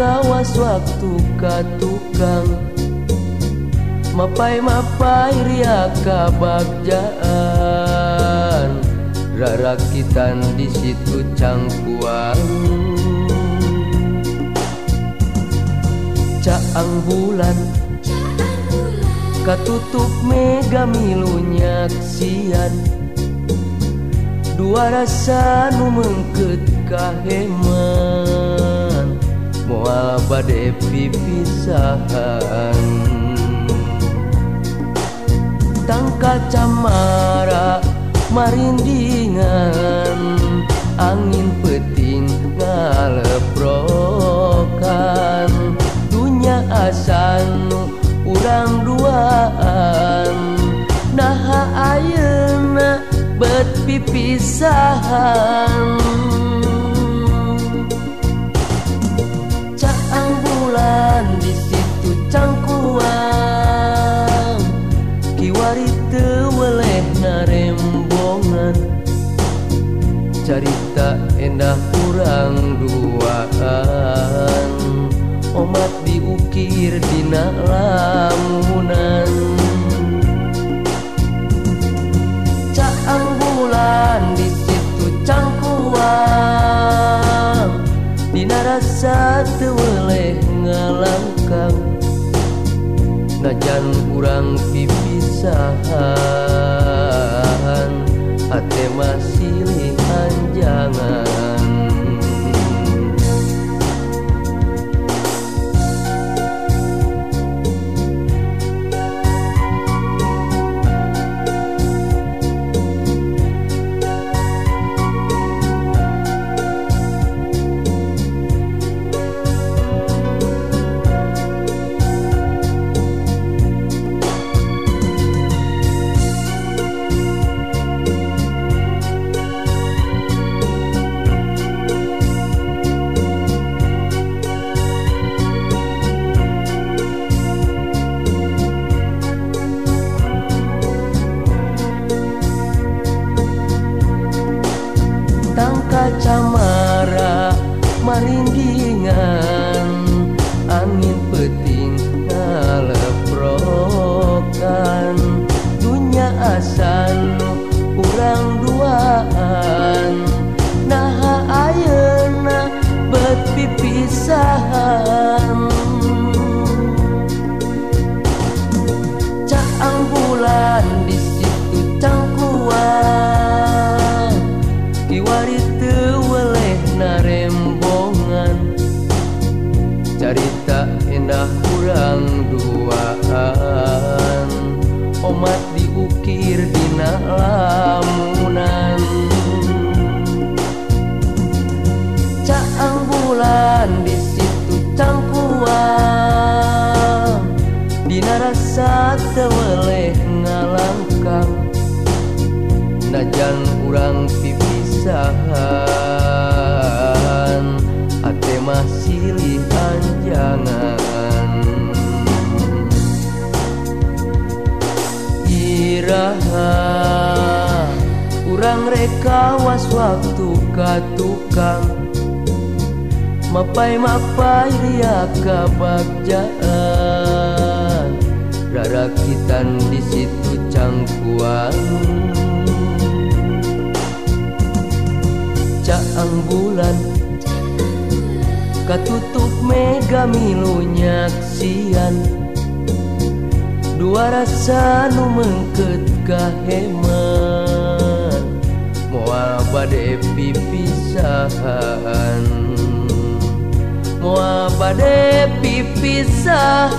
Kawas waktu katukang Mapai mapai ria kabagjaan Rarakitan di situ cangkuan Caang bulan Katutup mega milunya sian Dua rasa nu mengket kaheman bade pipisahan tangka camara marindingan angin peting ngaleprokan dunya asan urang duaan. Naha ayeuna bet pipisahan. rendah kurang duaan. Omat diukir dina lamunan caang bulan di situ cangkuang. Dina rasa teweleh ngalangkang. Najan kurang pipisahan hati datang kacamara maringgingan angin peting ngaleprokan dunya asan kurang duaan. Nah ayeuna bet pipisahan orang duaan. Omat diukir dina lamunan caang bulan di situ cangkuan dina rasa teweleh ngalangkang. Najan urang pipisahan. Iraha kurang rekawas waktu katukang Mapai mapai dia kabagjaan Rarakitan di situ cangkuan Caang bulan tutup mega milunya sian dua rasa nu mengket kaheman moal bade pipisahan. Moal bade pipisahan.